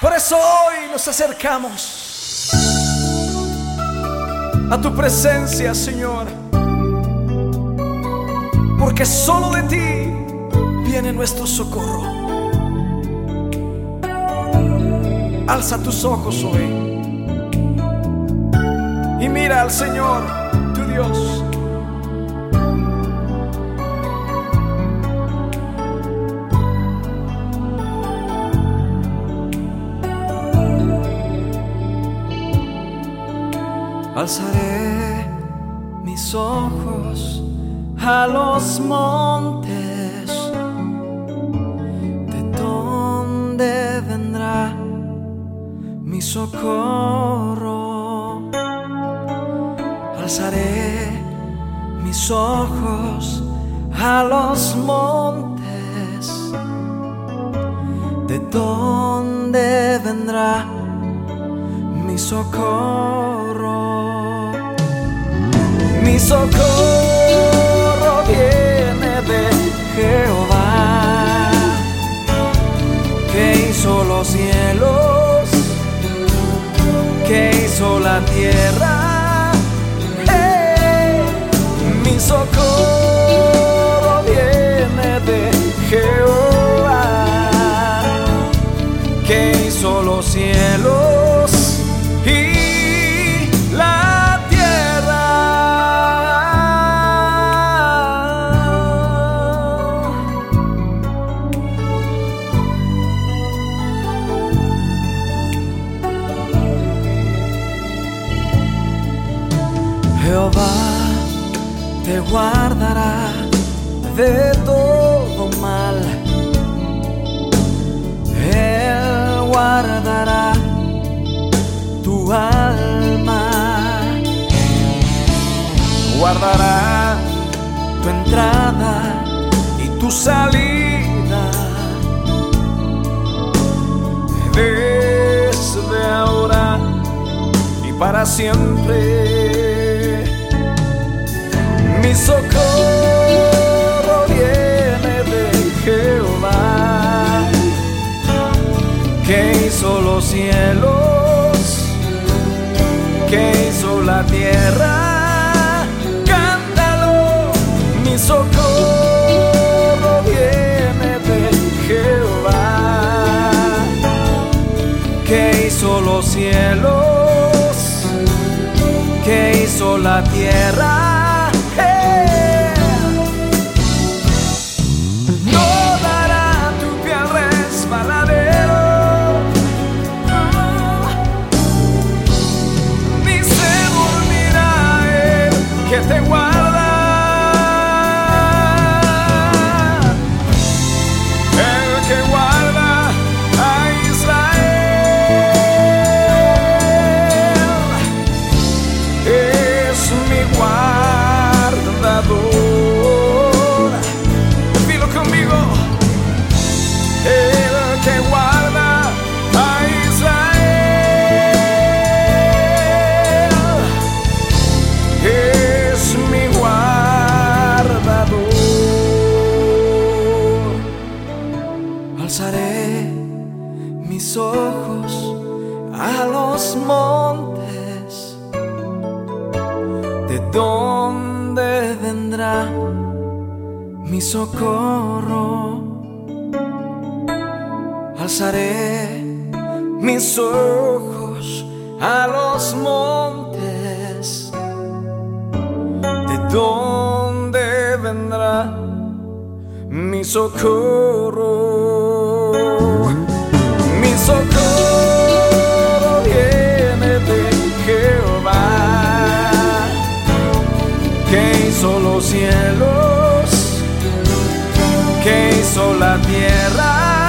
Por eso hoy nos acercamos a tu presencia, Señor. Porque solo de ti viene nuestro socorro. Alza tus ojos hoy y mira al Señor, tu Dios. Alzaré mis ojos a los montes, de dónde vendrá mi socorro. Alzaré mis ojos a los montes, de dónde vendrá mi socorro. Mi socorro viene de Jehová, que hizo los cielos, que hizo la tierra. Mi socorro viene de Jehová, que hizo los cielos Jehová te guardará de todo mal. Él guardará tu alma. Guardará tu entrada y tu salida. Desde ahora y para siempre. Mi socorro viene de Jehová, que hizo los cielos, que hizo la tierra. Cántalo, mi socorro viene de Jehová, que hizo los cielos, que hizo la tierra. Alzaré mis ojos a los montes. ¿De dónde vendrá mi socorro? Alzaré mis ojos a los montes. ¿De dónde vendrá mi socorro? Los cielos, que hizo la tierra.